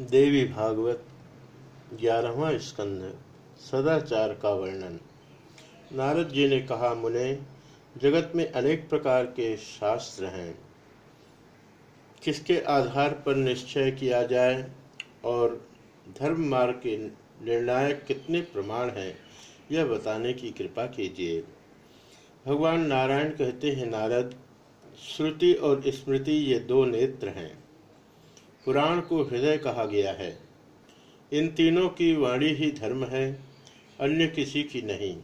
देवी भागवत, ग्यारहवा स्कंद सदाचार का वर्णन। नारद जी ने कहा, मुने, जगत में अनेक प्रकार के शास्त्र हैं। किसके आधार पर निश्चय किया जाए और धर्म मार्ग के निर्णायक कितने प्रमाण हैं, यह बताने की कृपा कीजिए। भगवान नारायण कहते हैं, नारद, श्रुति और स्मृति ये दो नेत्र हैं। पुराण को हृदय कहा गया है। इन तीनों की वाणी ही धर्म है, अन्य किसी की नहीं।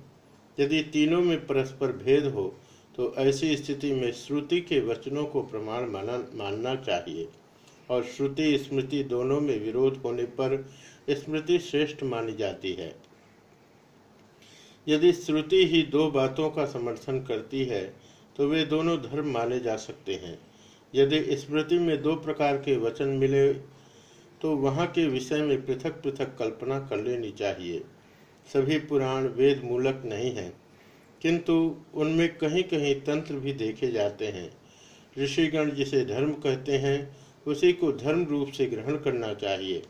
यदि तीनों में परस्पर भेद हो तो ऐसी स्थिति में श्रुति के वचनों को प्रमाण माना, मानना चाहिए। और श्रुति, स्मृति दोनों में विरोध होने पर स्मृति श्रेष्ठ मानी जाती है। यदि श्रुति ही दो बातों का समर्थन करती है तो वे दोनों धर्म माने जा सकते हैं। यदि स्मृति में दो प्रकार के वचन मिले तो वहाँ के विषय में पृथक पृथक कल्पना कर लेनी चाहिए। सभी पुराण वेद मूलक नहीं हैं, किंतु उनमें कहीं कहीं तंत्र भी देखे जाते हैं। ऋषिगण जिसे धर्म कहते हैं, उसी को धर्म रूप से ग्रहण करना चाहिए।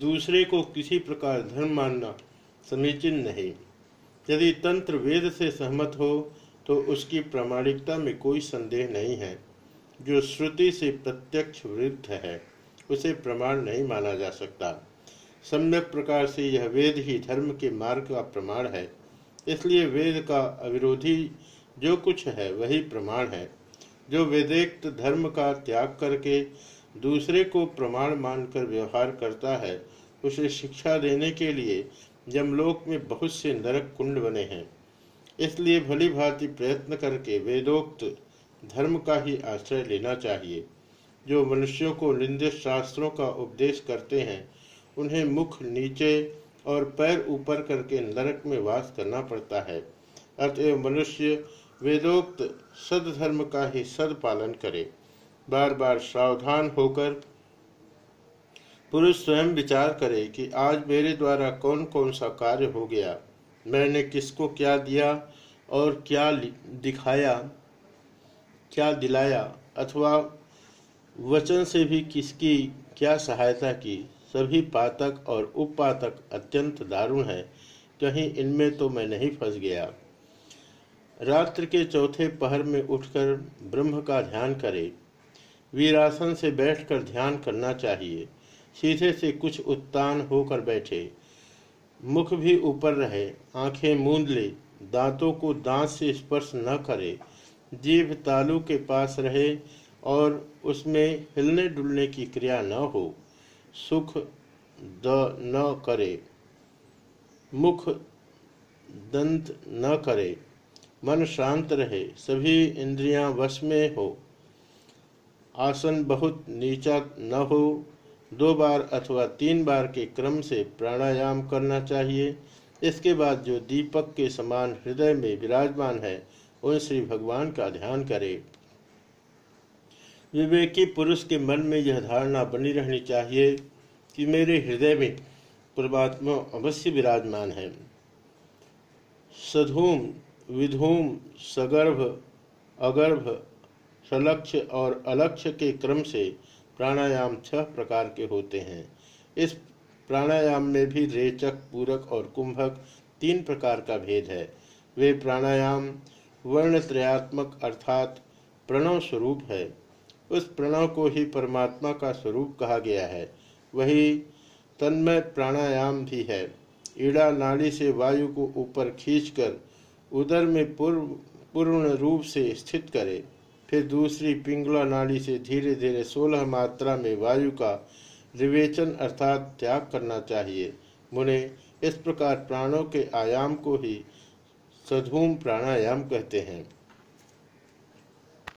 दूसरे को किसी प्रकार धर्म मानना समीचीन नहीं। यदि तंत्र वेद से सहमत हो तो उसकी प्रामाणिकता में कोई संदेह नहीं है। जो श्रुति से प्रत्यक्ष विरुद्ध है, उसे प्रमाण नहीं माना जा सकता। सम्यक प्रकार से यह वेद ही धर्म के मार्ग का प्रमाण है। इसलिए वेद का अविरोधी जो कुछ है, वही प्रमाण है। जो वेदेक्त धर्म का त्याग करके दूसरे को प्रमाण मानकर व्यवहार करता है, उसे शिक्षा देने के लिए जमलोक में बहुत से नरक कुंड बने हैं। इसलिए भली भांति प्रयत्न करके वेदोक्त धर्म का ही आश्रय लेना चाहिए। जो मनुष्यों को निंदित शास्त्रों का उपदेश करते हैं, उन्हें मुख नीचे और पैर ऊपर करके नरक में वास करना पड़ता है। अतएव मनुष्य वेदोक्त सदधर्म का ही सद पालन करे। बार बार सावधान होकर पुरुष स्वयं विचार करे कि आज मेरे द्वारा कौन कौन सा कार्य हो गया, मैंने किसको क्या दिया और क्या दिखाया। क्या दिलाया अथवा वचन से भी किसकी क्या सहायता की? सभी पातक और उपपातक अत्यंत दारुण है। कहीं इनमें तो मैं नहीं फंस गया। रात्र के चौथे पहर में उठकर ब्रह्म का ध्यान करे। वीरासन से बैठकर ध्यान करना चाहिए। सीधे से कुछ उत्तान होकर बैठे। मुख भी ऊपर रहे, आँखें मूंद ले, दांतों को दांत से स्पर्श न करे। जीभ तालु के पास रहे और उसमें हिलने डुलने की क्रिया न हो, सुख द न करे, मुख दंत न करे, मन शांत रहे, सभी इंद्रियाँ वश में हो, आसन बहुत नीचा न हो, दो बार अथवा तीन बार के क्रम से प्राणायाम करना चाहिए। इसके बाद जो दीपक के समान हृदय में विराजमान है उन श्री भगवान का ध्यान करे। विवेकी पुरुष के मन में यह धारणा बनी रहनी चाहिए कि मेरे हृदय में परमात्मा अवश्य विराजमान है। सधूम, विधूम, सगर्भ, अगर्भ सलक्ष्य और अलक्ष्य के क्रम से प्राणायाम छह प्रकार के होते हैं। इस प्राणायाम में भी रेचक, पूरक और कुंभक तीन प्रकार का भेद है। वे प्राणायाम वर्णत्रयात्मक अर्थात प्रणव स्वरूप है। उस प्रणव को ही परमात्मा का स्वरूप कहा गया है। वही तन्मय प्राणायाम भी है। ईड़ा नाड़ी से वायु को ऊपर खींचकर उदर में पूर्व, पूर्ण रूप से स्थित करे। फिर दूसरी पिंगला नाड़ी से धीरे धीरे सोलह मात्रा में वायु का विवेचन अर्थात त्याग करना चाहिए। मुने इस प्रकार प्राणों के आयाम को ही सधूम प्राणायाम कहते हैं।